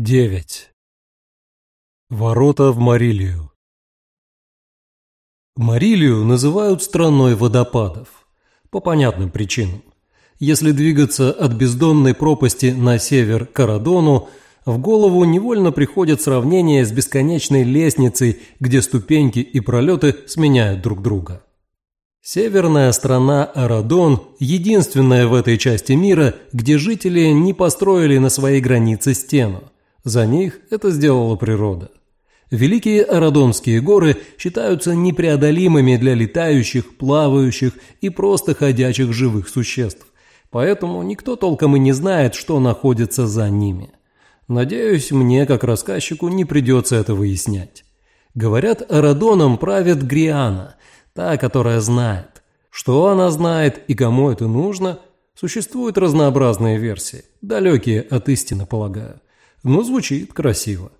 9. Ворота в Марилию Марилию называют страной водопадов. По понятным причинам. Если двигаться от бездонной пропасти на север к Арадону, в голову невольно приходит сравнение с бесконечной лестницей, где ступеньки и пролеты сменяют друг друга. Северная страна Арадон – единственная в этой части мира, где жители не построили на своей границе стену – за них это сделала природа. Великие Арадонские горы считаются непреодолимыми для летающих, плавающих и просто ходячих живых существ. Поэтому никто толком и не знает, что находится за ними. Надеюсь, мне, как рассказчику, не придется это выяснять. Говорят, Арадоном правит Гриана, та, которая знает. Что она знает и кому это нужно, существуют разнообразные версии, далекие от истины, полагаю но звучит красиво.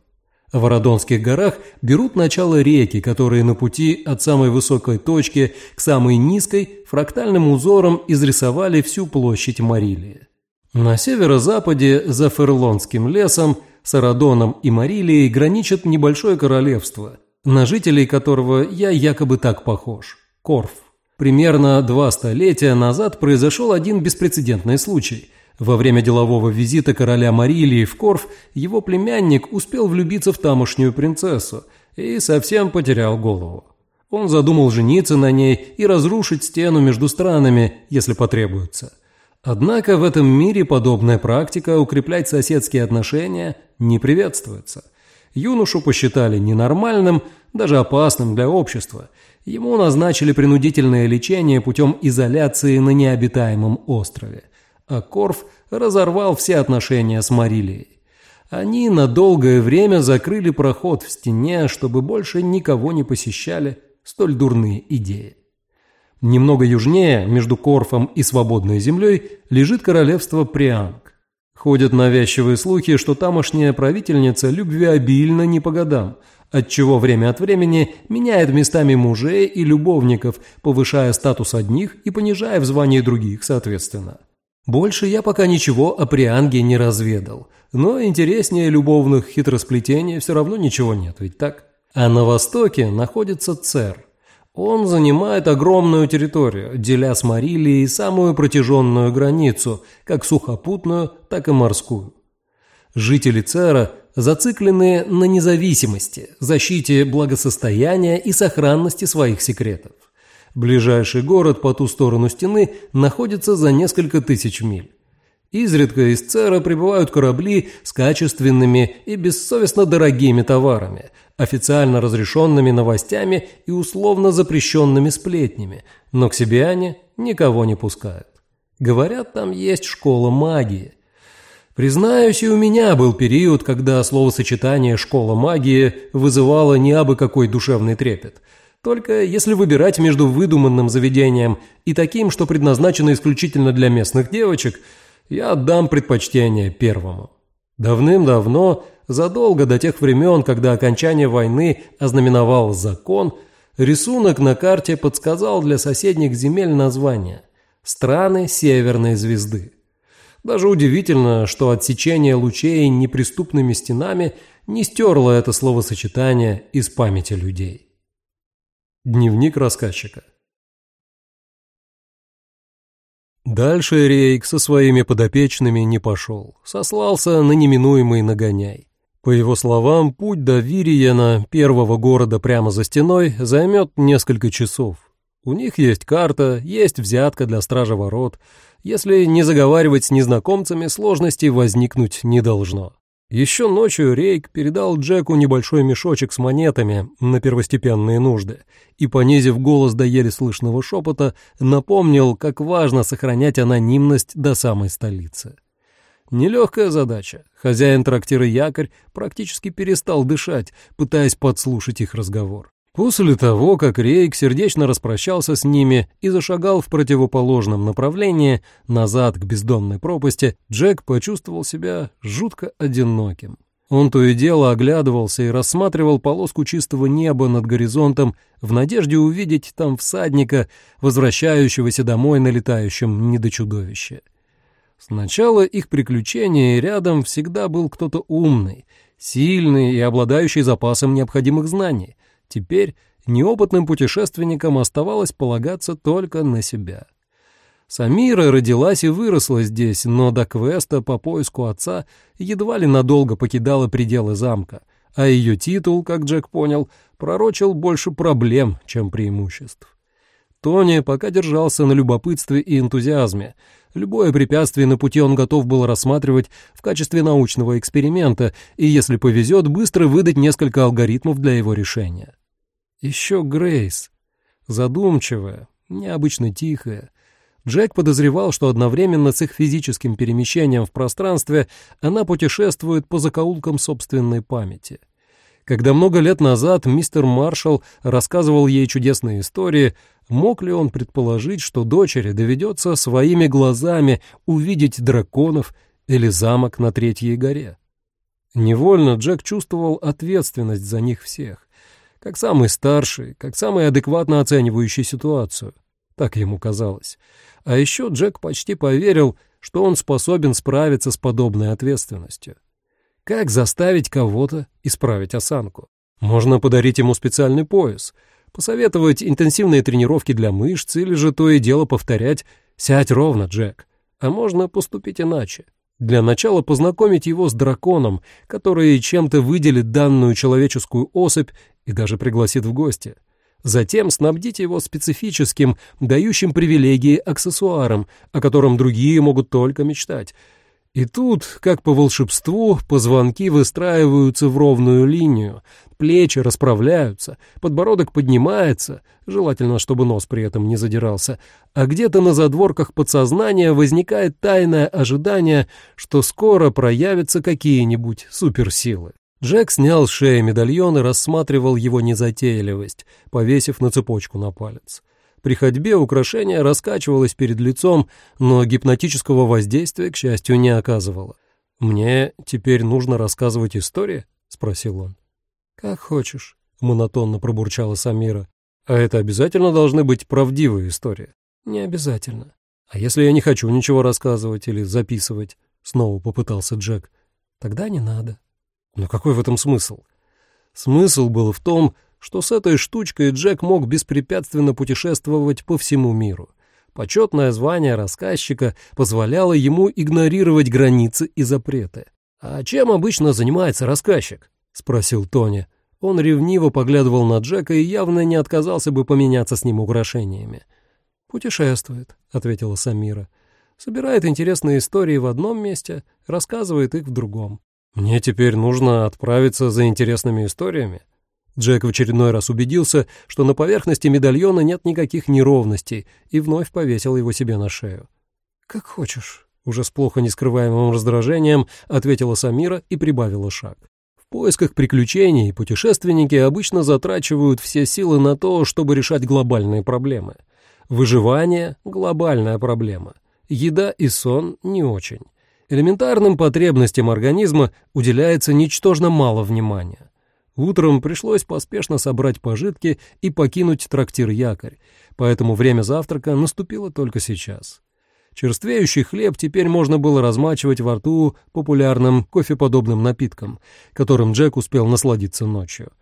В Ародонских горах берут начало реки, которые на пути от самой высокой точки к самой низкой фрактальным узором изрисовали всю площадь Марилии. На северо-западе за Ферлонским лесом с Арадоном и Марилией граничит небольшое королевство, на жителей которого я якобы так похож – Корф. Примерно два столетия назад произошел один беспрецедентный случай – во время делового визита короля Марилии в Корф его племянник успел влюбиться в тамошнюю принцессу и совсем потерял голову. Он задумал жениться на ней и разрушить стену между странами, если потребуется. Однако в этом мире подобная практика укреплять соседские отношения не приветствуется. Юношу посчитали ненормальным, даже опасным для общества. Ему назначили принудительное лечение путем изоляции на необитаемом острове а Корф разорвал все отношения с Марилией. Они на долгое время закрыли проход в стене, чтобы больше никого не посещали столь дурные идеи. Немного южнее, между Корфом и свободной землей, лежит королевство Прианг. Ходят навязчивые слухи, что тамошняя правительница любвеобильна не по годам, отчего время от времени меняет местами мужей и любовников, повышая статус одних и понижая в звании других соответственно. Больше я пока ничего о Прианге не разведал, но интереснее любовных хитросплетений все равно ничего нет, ведь так? А на востоке находится Цер. Он занимает огромную территорию, деля с Марилией самую протяженную границу, как сухопутную, так и морскую. Жители Цера зациклены на независимости, защите благосостояния и сохранности своих секретов. Ближайший город по ту сторону стены находится за несколько тысяч миль. Изредка из Цера прибывают корабли с качественными и бессовестно дорогими товарами, официально разрешенными новостями и условно запрещенными сплетнями, но к себе они никого не пускают. Говорят, там есть школа магии. Признаюсь, и у меня был период, когда словосочетание «школа магии» вызывало не абы какой душевный трепет – только если выбирать между выдуманным заведением и таким, что предназначено исключительно для местных девочек, я отдам предпочтение первому. Давным-давно, задолго до тех времен, когда окончание войны ознаменовал закон, рисунок на карте подсказал для соседних земель название «Страны Северной Звезды». Даже удивительно, что отсечение лучей неприступными стенами не стерло это словосочетание из памяти людей. Дневник рассказчика. Дальше Рейк со своими подопечными не пошел, сослался на неминуемый нагоняй. По его словам, путь до Вириена, первого города прямо за стеной, займет несколько часов. У них есть карта, есть взятка для стража ворот. Если не заговаривать с незнакомцами, сложностей возникнуть не должно. Еще ночью Рейк передал Джеку небольшой мешочек с монетами на первостепенные нужды и, понизив голос до еле слышного шепота, напомнил, как важно сохранять анонимность до самой столицы. Нелегкая задача. Хозяин трактира «Якорь» практически перестал дышать, пытаясь подслушать их разговор. После того, как Рейк сердечно распрощался с ними и зашагал в противоположном направлении, назад к бездонной пропасти, Джек почувствовал себя жутко одиноким. Он то и дело оглядывался и рассматривал полоску чистого неба над горизонтом в надежде увидеть там всадника, возвращающегося домой на летающем недочудовище. С начала их приключения рядом всегда был кто-то умный, сильный и обладающий запасом необходимых знаний. Теперь неопытным путешественникам оставалось полагаться только на себя. Самира родилась и выросла здесь, но до квеста по поиску отца едва ли надолго покидала пределы замка, а ее титул, как Джек понял, пророчил больше проблем, чем преимуществ. Тони пока держался на любопытстве и энтузиазме. Любое препятствие на пути он готов был рассматривать в качестве научного эксперимента и, если повезет, быстро выдать несколько алгоритмов для его решения. Еще Грейс. Задумчивая, необычно тихая, Джек подозревал, что одновременно с их физическим перемещением в пространстве она путешествует по закоулкам собственной памяти. Когда много лет назад мистер Маршалл рассказывал ей чудесные истории, мог ли он предположить, что дочери доведется своими глазами увидеть драконов или замок на Третьей горе? Невольно Джек чувствовал ответственность за них всех, как самый старший, как самый адекватно оценивающий ситуацию. Так ему казалось. А еще Джек почти поверил, что он способен справиться с подобной ответственностью. Как заставить кого-то исправить осанку? Можно подарить ему специальный пояс, посоветовать интенсивные тренировки для мышц или же то и дело повторять «сядь ровно, Джек». А можно поступить иначе. Для начала познакомить его с драконом, который чем-то выделит данную человеческую особь и даже пригласит в гости. Затем снабдить его специфическим, дающим привилегии аксессуаром, о котором другие могут только мечтать. И тут, как по волшебству, позвонки выстраиваются в ровную линию, плечи расправляются, подбородок поднимается, желательно, чтобы нос при этом не задирался, а где-то на задворках подсознания возникает тайное ожидание, что скоро проявятся какие-нибудь суперсилы. Джек снял с шеи медальон и рассматривал его незатейливость, повесив на цепочку на палец. При ходьбе украшение раскачивалось перед лицом, но гипнотического воздействия, к счастью, не оказывало. «Мне теперь нужно рассказывать истории?» — спросил он. «Как хочешь», — монотонно пробурчала Самира. «А это обязательно должны быть правдивые истории?» «Не обязательно». «А если я не хочу ничего рассказывать или записывать?» — снова попытался Джек. «Тогда не надо». Но какой в этом смысл? Смысл был в том, что с этой штучкой Джек мог беспрепятственно путешествовать по всему миру. Почетное звание рассказчика позволяло ему игнорировать границы и запреты. «А чем обычно занимается рассказчик?» — спросил Тони. Он ревниво поглядывал на Джека и явно не отказался бы поменяться с ним украшениями. «Путешествует», — ответила Самира. «Собирает интересные истории в одном месте, рассказывает их в другом. «Мне теперь нужно отправиться за интересными историями?» Джек в очередной раз убедился, что на поверхности медальона нет никаких неровностей, и вновь повесил его себе на шею. «Как хочешь», — уже с плохо нескрываемым раздражением ответила Самира и прибавила шаг. В поисках приключений путешественники обычно затрачивают все силы на то, чтобы решать глобальные проблемы. Выживание — глобальная проблема. Еда и сон — не очень. Элементарным потребностям организма уделяется ничтожно мало внимания. Утром пришлось поспешно собрать пожитки и покинуть трактир «Якорь», поэтому время завтрака наступило только сейчас. Черствеющий хлеб теперь можно было размачивать во рту популярным кофеподобным напитком, которым Джек успел насладиться ночью.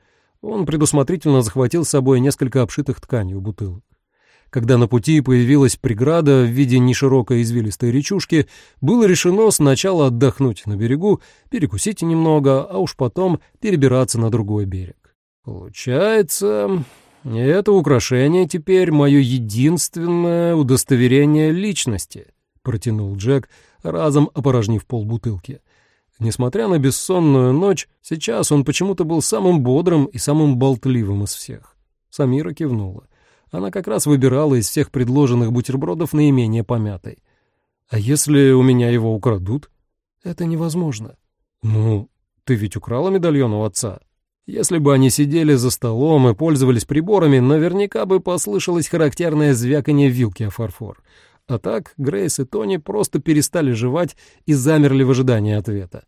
Он предусмотрительно захватил с собой несколько обшитых тканью бутылок. Когда на пути появилась преграда в виде неширокой извилистой речушки, было решено сначала отдохнуть на берегу, перекусить немного, а уж потом перебираться на другой берег. Получается, это украшение теперь мое единственное удостоверение личности, протянул Джек, разом опорожнив полбутылки. Несмотря на бессонную ночь, сейчас он почему-то был самым бодрым и самым болтливым из всех. Самира кивнула. Она как раз выбирала из всех предложенных бутербродов наименее помятой. «А если у меня его украдут?» «Это невозможно». «Ну, ты ведь украла медальон у отца?» Если бы они сидели за столом и пользовались приборами, наверняка бы послышалось характерное звяканье вилки о фарфор. А так Грейс и Тони просто перестали жевать и замерли в ожидании ответа.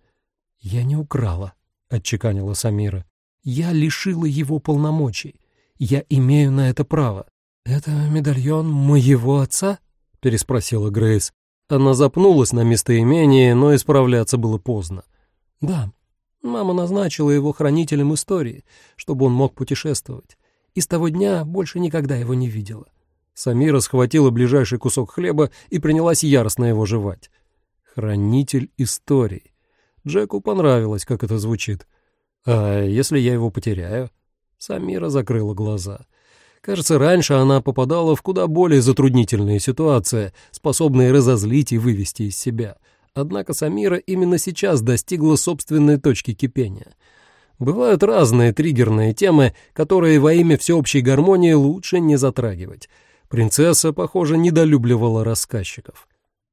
«Я не украла», — отчеканила Самира. «Я лишила его полномочий. Я имею на это право». «Это медальон моего отца?» — переспросила Грейс. Она запнулась на местоимении, но исправляться было поздно. «Да, мама назначила его хранителем истории, чтобы он мог путешествовать. И с того дня больше никогда его не видела». Самира схватила ближайший кусок хлеба и принялась яростно его жевать. «Хранитель историй». Джеку понравилось, как это звучит. «А если я его потеряю?» Самира закрыла глаза. Кажется, раньше она попадала в куда более затруднительные ситуации, способные разозлить и вывести из себя. Однако Самира именно сейчас достигла собственной точки кипения. Бывают разные триггерные темы, которые во имя всеобщей гармонии лучше не затрагивать. Принцесса, похоже, недолюбливала рассказчиков.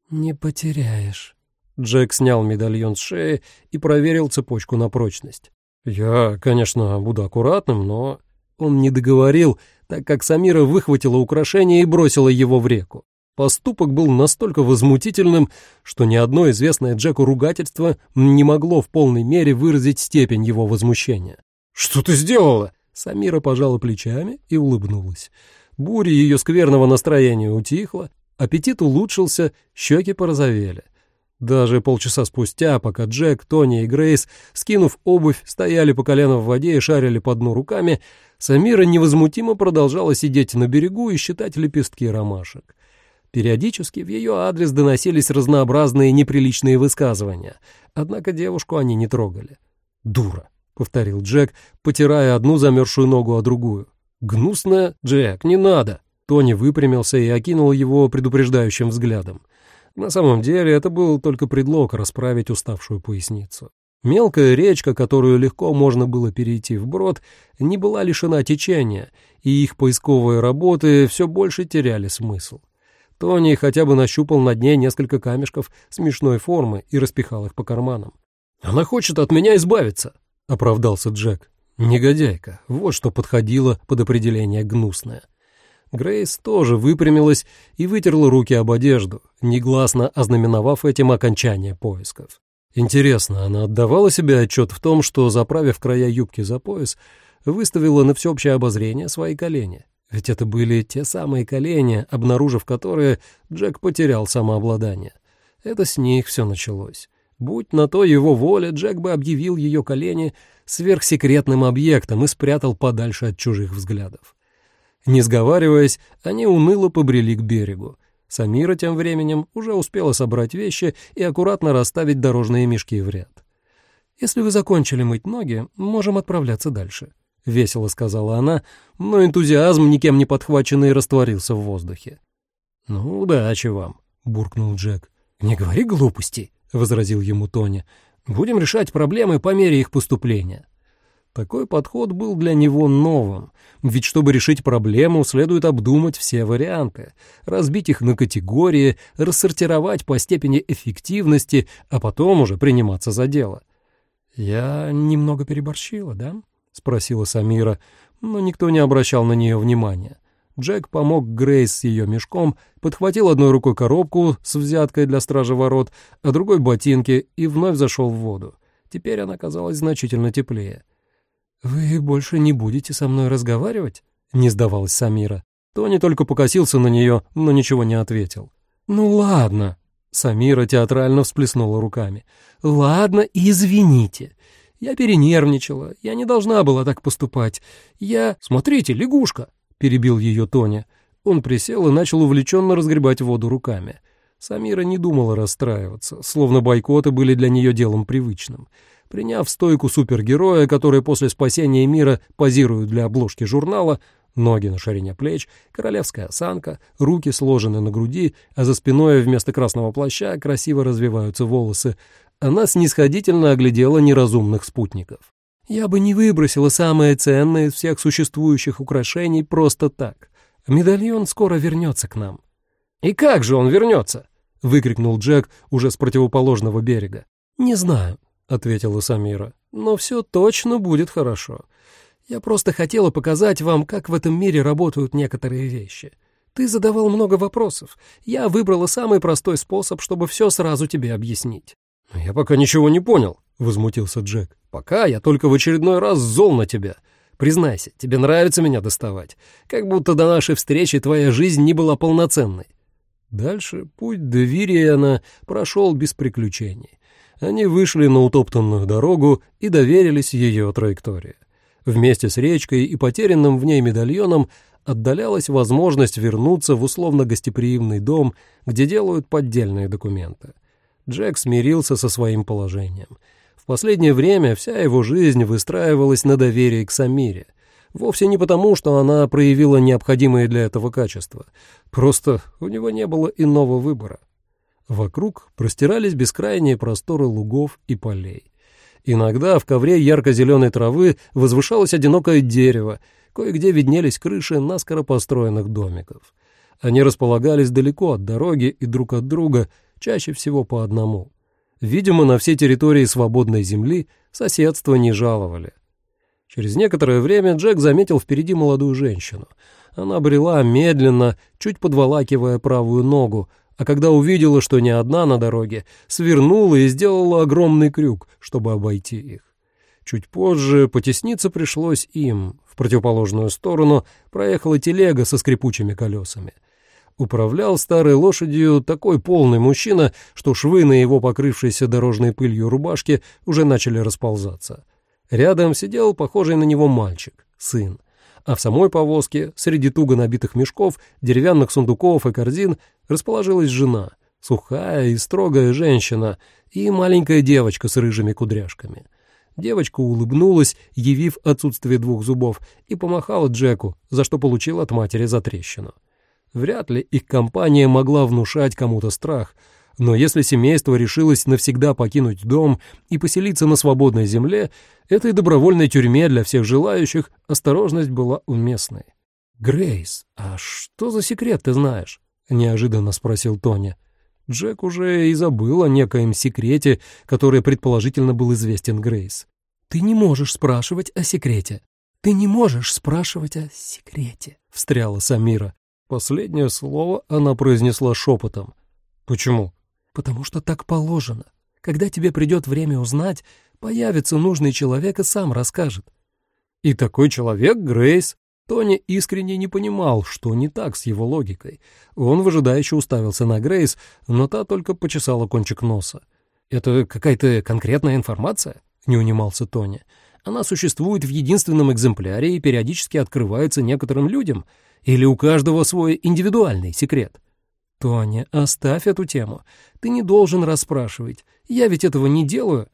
«Не потеряешь». Джек снял медальон с шеи и проверил цепочку на прочность. «Я, конечно, буду аккуратным, но...» Он не договорил, так как Самира выхватила украшение и бросила его в реку. Поступок был настолько возмутительным, что ни одно известное Джеку ругательство не могло в полной мере выразить степень его возмущения. «Что ты сделала?» Самира пожала плечами и улыбнулась. Буря ее скверного настроения утихла, аппетит улучшился, щеки порозовели. Даже полчаса спустя, пока Джек, Тони и Грейс, скинув обувь, стояли по колено в воде и шарили по дну руками, Самира невозмутимо продолжала сидеть на берегу и считать лепестки ромашек. Периодически в ее адрес доносились разнообразные неприличные высказывания, однако девушку они не трогали. «Дура», — повторил Джек, потирая одну замерзшую ногу о другую. «Гнусная? Джек, не надо!» Тони выпрямился и окинул его предупреждающим взглядом. На самом деле это был только предлог расправить уставшую поясницу. Мелкая речка, которую легко можно было перейти вброд, не была лишена течения, и их поисковые работы все больше теряли смысл. Тони хотя бы нащупал на дне несколько камешков смешной формы и распихал их по карманам. «Она хочет от меня избавиться», — оправдался Джек. «Негодяйка, вот что подходило под определение гнусное». Грейс тоже выпрямилась и вытерла руки об одежду, негласно ознаменовав этим окончание поисков. Интересно, она отдавала себе отчет в том, что, заправив края юбки за пояс, выставила на всеобщее обозрение свои колени? Ведь это были те самые колени, обнаружив которые, Джек потерял самообладание. Это с них все началось. Будь на то его воля, Джек бы объявил ее колени сверхсекретным объектом и спрятал подальше от чужих взглядов. Не сговариваясь, они уныло побрели к берегу. Самира тем временем уже успела собрать вещи и аккуратно расставить дорожные мешки в ряд. «Если вы закончили мыть ноги, можем отправляться дальше», — весело сказала она, но энтузиазм, никем не подхваченный, растворился в воздухе. «Ну, удачи вам», — буркнул Джек. «Не говори глупостей», — возразил ему Тони. «Будем решать проблемы по мере их поступления». Такой подход был для него новым, ведь чтобы решить проблему, следует обдумать все варианты, разбить их на категории, рассортировать по степени эффективности, а потом уже приниматься за дело. «Я немного переборщила, да?» — спросила Самира, но никто не обращал на нее внимания. Джек помог Грейс с ее мешком, подхватил одной рукой коробку с взяткой для стражи ворот, а другой — ботинки и вновь зашел в воду. Теперь она казалась значительно теплее. «Вы больше не будете со мной разговаривать?» — не сдавалась Самира. Тони только покосился на нее, но ничего не ответил. «Ну ладно», — Самира театрально всплеснула руками. «Ладно, извините. Я перенервничала, я не должна была так поступать. Я... Смотрите, лягушка!» — перебил ее Тони. Он присел и начал увлеченно разгребать воду руками. Самира не думала расстраиваться, словно бойкоты были для нее делом привычным. Приняв стойку супергероя, который после спасения мира позирует для обложки журнала, ноги на ширине плеч, королевская осанка, руки сложены на груди, а за спиной вместо красного плаща красиво развиваются волосы, она снисходительно оглядела неразумных спутников. «Я бы не выбросила самое ценное из всех существующих украшений просто так. Медальон скоро вернется к нам». «И как же он вернется?» — выкрикнул Джек уже с противоположного берега. «Не знаю. — ответила Самира. «Но все точно будет хорошо. Я просто хотела показать вам, как в этом мире работают некоторые вещи. Ты задавал много вопросов. Я выбрала самый простой способ, чтобы все сразу тебе объяснить». «Я пока ничего не понял», — возмутился Джек. «Пока я только в очередной раз зол на тебя. Признайся, тебе нравится меня доставать. Как будто до нашей встречи твоя жизнь не была полноценной». Дальше путь до Вириана прошел без приключений. Они вышли на утоптанную дорогу и доверились ее траектории. Вместе с речкой и потерянным в ней медальоном отдалялась возможность вернуться в условно-гостеприимный дом, где делают поддельные документы. Джек смирился со своим положением. В последнее время вся его жизнь выстраивалась на доверии к Самире. Вовсе не потому, что она проявила необходимые для этого качества. Просто у него не было иного выбора. Вокруг простирались бескрайние просторы лугов и полей. Иногда в ковре ярко-зеленой травы возвышалось одинокое дерево, кое-где виднелись крыши наскоро построенных домиков. Они располагались далеко от дороги и друг от друга, чаще всего по одному. Видимо, на всей территории свободной земли соседство не жаловали. Через некоторое время Джек заметил впереди молодую женщину. Она брела медленно, чуть подволакивая правую ногу, а когда увидела, что не одна на дороге, свернула и сделала огромный крюк, чтобы обойти их. Чуть позже потесниться пришлось им. В противоположную сторону проехала телега со скрипучими колесами. Управлял старой лошадью такой полный мужчина, что швы на его покрывшейся дорожной пылью рубашке уже начали расползаться. Рядом сидел похожий на него мальчик, сын а в самой повозке, среди туго набитых мешков, деревянных сундуков и корзин, расположилась жена, сухая и строгая женщина и маленькая девочка с рыжими кудряшками. Девочка улыбнулась, явив отсутствие двух зубов, и помахала Джеку, за что получил от матери затрещину. Вряд ли их компания могла внушать кому-то страх — но если семейство решилось навсегда покинуть дом и поселиться на свободной земле, этой добровольной тюрьме для всех желающих осторожность была уместной. «Грейс, а что за секрет ты знаешь?» — неожиданно спросил Тони. Джек уже и забыл о некоем секрете, который предположительно был известен Грейс. «Ты не можешь спрашивать о секрете. Ты не можешь спрашивать о секрете», — встряла Самира. Последнее слово она произнесла шепотом. «Почему?» потому что так положено. Когда тебе придет время узнать, появится нужный человек и сам расскажет. И такой человек — Грейс. Тони искренне не понимал, что не так с его логикой. Он выжидающе уставился на Грейс, но та только почесала кончик носа. «Это какая-то конкретная информация?» — не унимался Тони. «Она существует в единственном экземпляре и периодически открывается некоторым людям? Или у каждого свой индивидуальный секрет?» «Тоня, оставь эту тему. Ты не должен расспрашивать. Я ведь этого не делаю».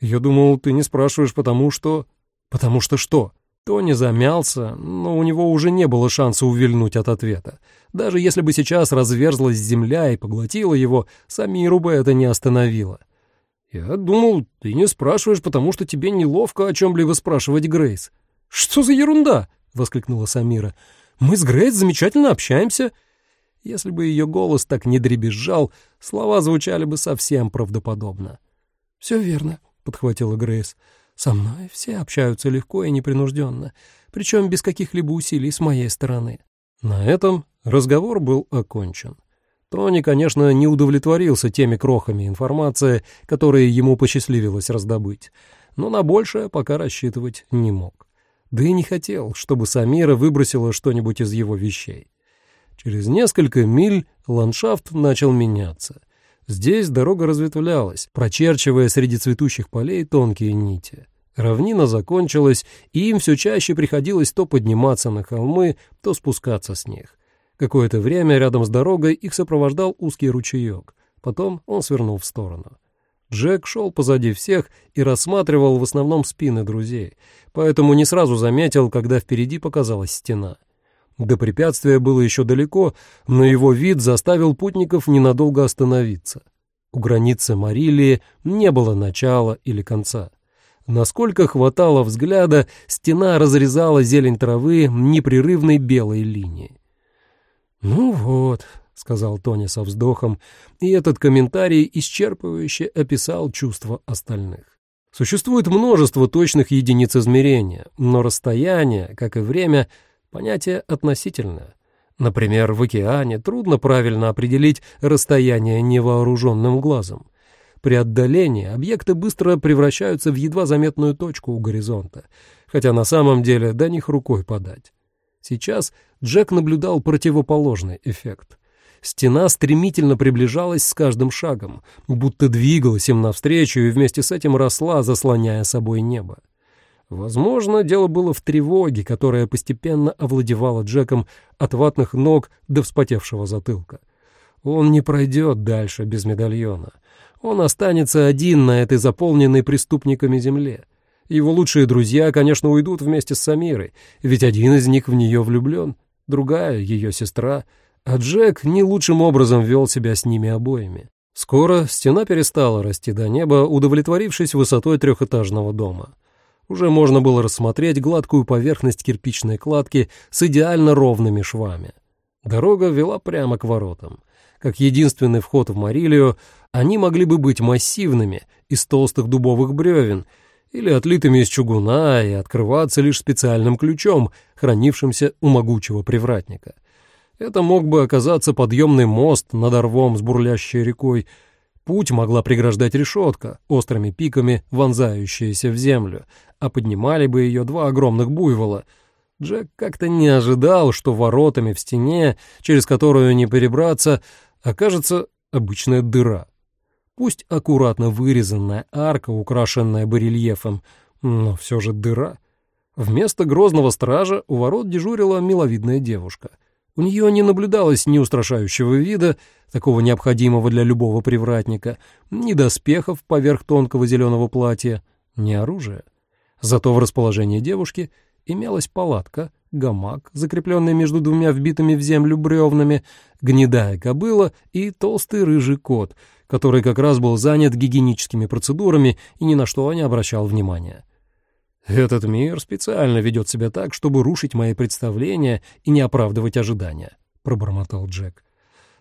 «Я думал, ты не спрашиваешь, потому что...» «Потому что что?» Тони замялся, но у него уже не было шанса увильнуть от ответа. Даже если бы сейчас разверзлась земля и поглотила его, Самиру бы это не остановило. «Я думал, ты не спрашиваешь, потому что тебе неловко о чем-либо спрашивать Грейс». «Что за ерунда?» — воскликнула Самира. «Мы с Грейс замечательно общаемся». Если бы ее голос так не дребезжал, слова звучали бы совсем правдоподобно. «Все верно», — подхватила Грейс. «Со мной все общаются легко и непринужденно, причем без каких-либо усилий с моей стороны». На этом разговор был окончен. Тони, конечно, не удовлетворился теми крохами информации, которые ему посчастливилось раздобыть, но на большее пока рассчитывать не мог. Да и не хотел, чтобы Самира выбросила что-нибудь из его вещей. Через несколько миль ландшафт начал меняться. Здесь дорога разветвлялась, прочерчивая среди цветущих полей тонкие нити. Равнина закончилась, и им все чаще приходилось то подниматься на холмы, то спускаться с них. Какое-то время рядом с дорогой их сопровождал узкий ручеек. Потом он свернул в сторону. Джек шел позади всех и рассматривал в основном спины друзей, поэтому не сразу заметил, когда впереди показалась стена. До препятствия было еще далеко, но его вид заставил путников ненадолго остановиться. У границы Марилии не было начала или конца. Насколько хватало взгляда, стена разрезала зелень травы непрерывной белой линией. «Ну вот», — сказал Тони со вздохом, и этот комментарий исчерпывающе описал чувства остальных. Существует множество точных единиц измерения, но расстояние, как и время — Понятие относительное. Например, в океане трудно правильно определить расстояние невооруженным глазом. При отдалении объекты быстро превращаются в едва заметную точку у горизонта, хотя на самом деле до них рукой подать. Сейчас Джек наблюдал противоположный эффект. Стена стремительно приближалась с каждым шагом, будто двигалась им навстречу и вместе с этим росла, заслоняя собой небо. Возможно, дело было в тревоге, которая постепенно овладевала Джеком от ватных ног до вспотевшего затылка. Он не пройдет дальше без медальона. Он останется один на этой заполненной преступниками земле. Его лучшие друзья, конечно, уйдут вместе с Самирой, ведь один из них в нее влюблен, другая — ее сестра, а Джек не лучшим образом вел себя с ними обоими. Скоро стена перестала расти до неба, удовлетворившись высотой трехэтажного дома. Уже можно было рассмотреть гладкую поверхность кирпичной кладки с идеально ровными швами. Дорога вела прямо к воротам. Как единственный вход в Марилию, они могли бы быть массивными, из толстых дубовых бревен, или отлитыми из чугуна и открываться лишь специальным ключом, хранившимся у могучего привратника. Это мог бы оказаться подъемный мост над орвом с бурлящей рекой. Путь могла преграждать решетка, острыми пиками вонзающаяся в землю, а поднимали бы ее два огромных буйвола. Джек как-то не ожидал, что воротами в стене, через которую не перебраться, окажется обычная дыра. Пусть аккуратно вырезанная арка, украшенная барельефом, но все же дыра. Вместо грозного стража у ворот дежурила миловидная девушка. У нее не наблюдалось ни устрашающего вида, такого необходимого для любого привратника, ни доспехов поверх тонкого зеленого платья, ни оружия. Зато в расположении девушки имелась палатка, гамак, закрепленный между двумя вбитыми в землю бревнами, гнедая кобыла и толстый рыжий кот — который как раз был занят гигиеническими процедурами и ни на что не обращал внимания. «Этот мир специально ведет себя так, чтобы рушить мои представления и не оправдывать ожидания», — пробормотал Джек.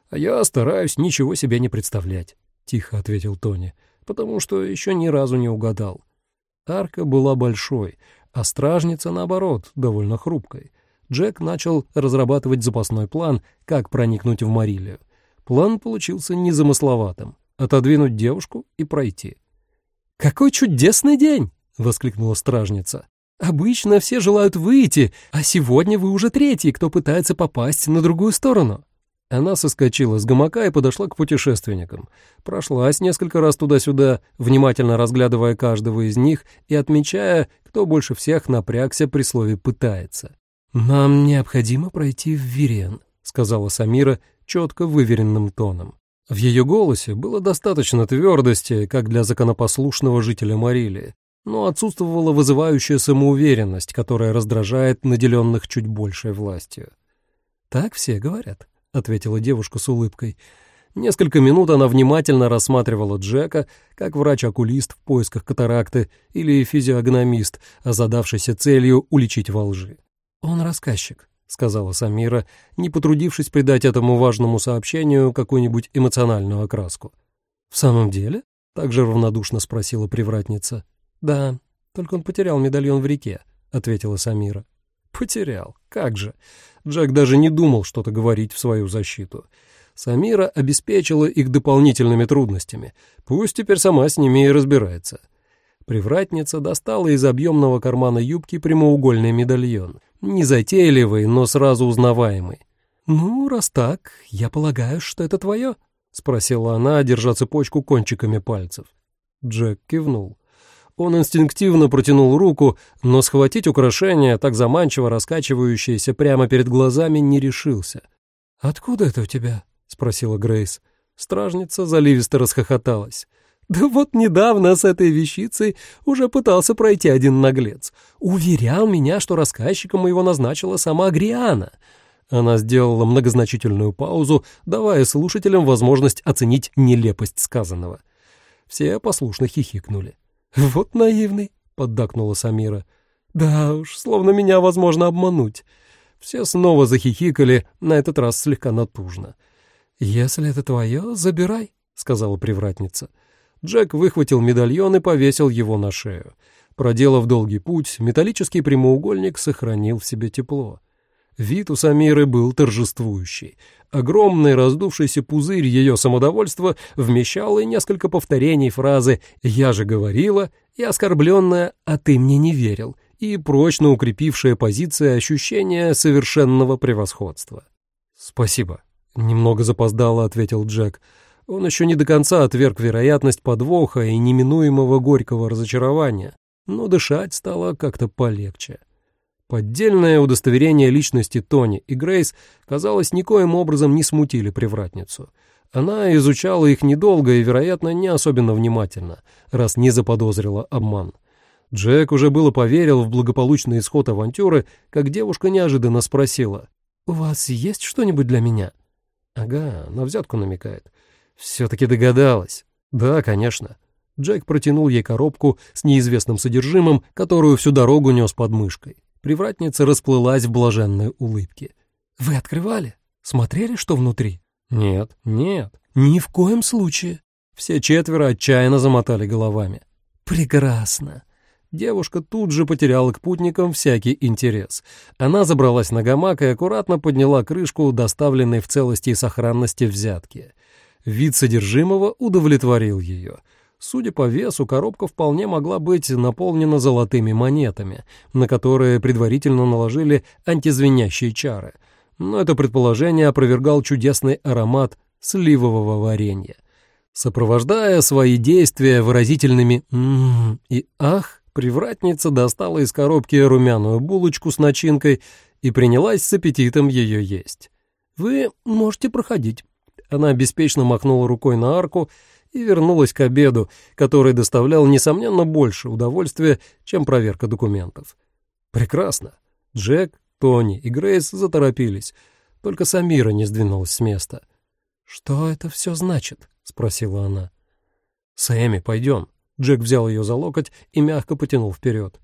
«А я стараюсь ничего себе не представлять», — тихо ответил Тони, «потому что еще ни разу не угадал. Арка была большой, а стражница, наоборот, довольно хрупкой. Джек начал разрабатывать запасной план, как проникнуть в Марилию. План получился незамысловатым — отодвинуть девушку и пройти. «Какой чудесный день!» — воскликнула стражница. «Обычно все желают выйти, а сегодня вы уже третий, кто пытается попасть на другую сторону». Она соскочила с гамака и подошла к путешественникам. Прошлась несколько раз туда-сюда, внимательно разглядывая каждого из них и отмечая, кто больше всех напрягся при слове «пытается». «Нам необходимо пройти в Вирен», — сказала Самира, четко выверенным тоном. В ее голосе было достаточно твердости, как для законопослушного жителя Марилии, но отсутствовала вызывающая самоуверенность, которая раздражает наделенных чуть большей властью. «Так все говорят», — ответила девушка с улыбкой. Несколько минут она внимательно рассматривала Джека, как врач-окулист в поисках катаракты или физиогномист, озадавшийся целью уличить во лжи. «Он рассказчик», — сказала Самира, не потрудившись придать этому важному сообщению какую-нибудь эмоциональную окраску. «В самом деле?» — также равнодушно спросила привратница. «Да, только он потерял медальон в реке», — ответила Самира. «Потерял? Как же?» Джек даже не думал что-то говорить в свою защиту. Самира обеспечила их дополнительными трудностями. Пусть теперь сама с ними и разбирается. Привратница достала из объемного кармана юбки прямоугольный медальон. Незатейливый, но сразу узнаваемый. «Ну, раз так, я полагаю, что это твое?» — спросила она, держа цепочку кончиками пальцев. Джек кивнул. Он инстинктивно протянул руку, но схватить украшение, так заманчиво раскачивающееся прямо перед глазами, не решился. «Откуда это у тебя?» — спросила Грейс. Стражница заливисто расхохоталась. Да вот недавно с этой вещицей уже пытался пройти один наглец. Уверял меня, что рассказчиком его назначила сама Гриана. Она сделала многозначительную паузу, давая слушателям возможность оценить нелепость сказанного. Все послушно хихикнули. «Вот наивный», — поддакнула Самира. «Да уж, словно меня возможно обмануть». Все снова захихикали, на этот раз слегка натужно. «Если это твое, забирай», — сказала привратница. Джек выхватил медальон и повесил его на шею. Проделав долгий путь, металлический прямоугольник сохранил в себе тепло. Вид у Самиры был торжествующий. Огромный раздувшийся пузырь ее самодовольства вмещал и несколько повторений фразы «я же говорила» и оскорбленная «а ты мне не верил» и прочно укрепившая позиция ощущения совершенного превосходства. «Спасибо», Немного запоздало, ответил Джек. Он еще не до конца отверг вероятность подвоха и неминуемого горького разочарования, но дышать стало как-то полегче. Поддельное удостоверение личности Тони и Грейс, казалось, никоим образом не смутили привратницу. Она изучала их недолго и, вероятно, не особенно внимательно, раз не заподозрила обман. Джек уже было поверил в благополучный исход авантюры, как девушка неожиданно спросила. «У вас есть что-нибудь для меня?» «Ага, на взятку намекает. Все-таки догадалась. Да, конечно». Джек протянул ей коробку с неизвестным содержимым, которую всю дорогу нес под мышкой. Привратница расплылась в блаженной улыбке. «Вы открывали? Смотрели, что внутри?» «Нет, нет, ни в коем случае». Все четверо отчаянно замотали головами. «Прекрасно». Девушка тут же потеряла к путникам всякий интерес. Она забралась на гамак и аккуратно подняла крышку, доставленной в целости и сохранности взятки. Вид содержимого удовлетворил ее — Судя по весу, коробка вполне могла быть наполнена золотыми монетами, на которые предварительно наложили антизвенящие чары. Но это предположение опровергал чудесный аромат сливового варенья. Сопровождая свои действия выразительными «ммм» и «ах», привратница достала из коробки румяную булочку с начинкой и принялась с аппетитом ее есть. «Вы можете проходить». Она беспечно махнула рукой на арку, и вернулась к обеду, который доставлял, несомненно, больше удовольствия, чем проверка документов. Прекрасно. Джек, Тони и Грейс заторопились. Только Самира не сдвинулась с места. «Что это все значит?» — спросила она. «Сэмми, пойдем». Джек взял ее за локоть и мягко потянул вперед.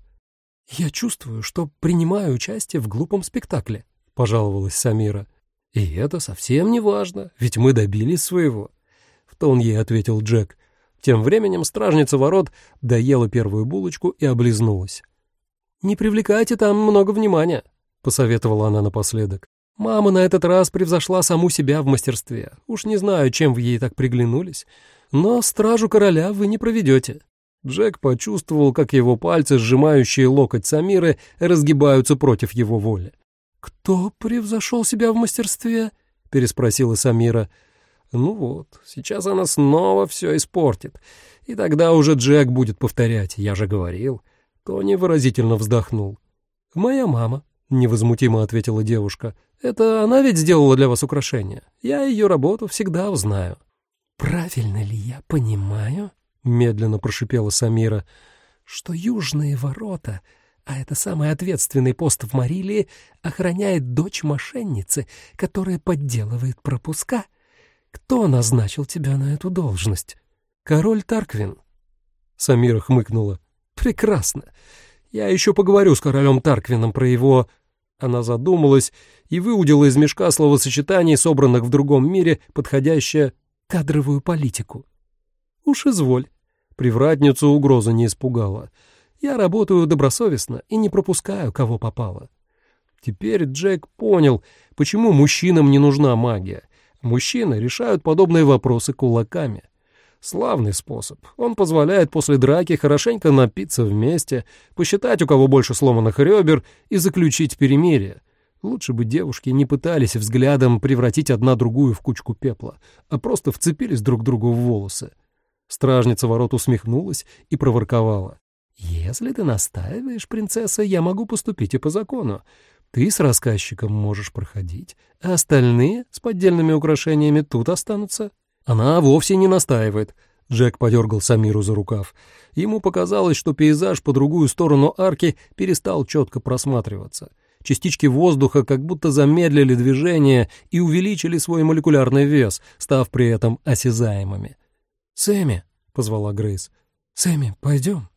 «Я чувствую, что принимаю участие в глупом спектакле», — пожаловалась Самира. «И это совсем не важно, ведь мы добились своего в тон ей ответил Джек. Тем временем стражница ворот доела первую булочку и облизнулась. «Не привлекайте там много внимания», — посоветовала она напоследок. «Мама на этот раз превзошла саму себя в мастерстве. Уж не знаю, чем вы ей так приглянулись, но стражу короля вы не проведете». Джек почувствовал, как его пальцы, сжимающие локоть Самиры, разгибаются против его воли. «Кто превзошел себя в мастерстве?» — переспросила Самира. Ну вот, сейчас она снова все испортит. И тогда уже Джек будет повторять «я же говорил». Тони выразительно вздохнул. «Моя мама», — невозмутимо ответила девушка. «Это она ведь сделала для вас украшение. Я ее работу всегда узнаю». «Правильно ли я понимаю?» — медленно прошипела Самира. «Что южные ворота, а это самый ответственный пост в Марилии, охраняет дочь мошенницы, которая подделывает пропуска?» Кто назначил тебя на эту должность? Король Тарквин. Самира хмыкнула. Прекрасно. Я еще поговорю с королем Тарквином про его... Она задумалась и выудила из мешка словосочетаний, собранных в другом мире, подходящее кадровую политику. Уж изволь. Привратницу угроза не испугала. Я работаю добросовестно и не пропускаю, кого попало. Теперь Джек понял, почему мужчинам не нужна магия, Мужчины решают подобные вопросы кулаками. Славный способ. Он позволяет после драки хорошенько напиться вместе, посчитать, у кого больше сломанных ребер, и заключить перемирие. Лучше бы девушки не пытались взглядом превратить одна другую в кучку пепла, а просто вцепились друг другу в волосы. Стражница ворот усмехнулась и проворковала. «Если ты настаиваешь, принцесса, я могу поступить и по закону. Ты с рассказчиком можешь проходить, а остальные с поддельными украшениями тут останутся. Она вовсе не настаивает. Джек подергал Самиру за рукав. Ему показалось, что пейзаж по другую сторону арки перестал четко просматриваться. Частички воздуха как будто замедлили движение и увеличили свой молекулярный вес, став при этом осязаемыми. «Сэмми», — позвала Грейс, — «Сэмми, пойдем».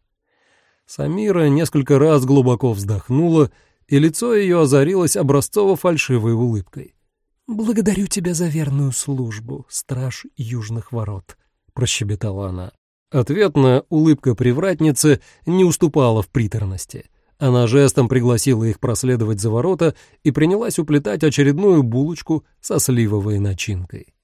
Самира несколько раз глубоко вздохнула и лицо ее озарилось образцово-фальшивой улыбкой. «Благодарю тебя за верную службу, страж южных ворот», — прощебетала она. Ответная улыбка привратницы не уступала в приторности. Она жестом пригласила их проследовать за ворота и принялась уплетать очередную булочку со сливовой начинкой.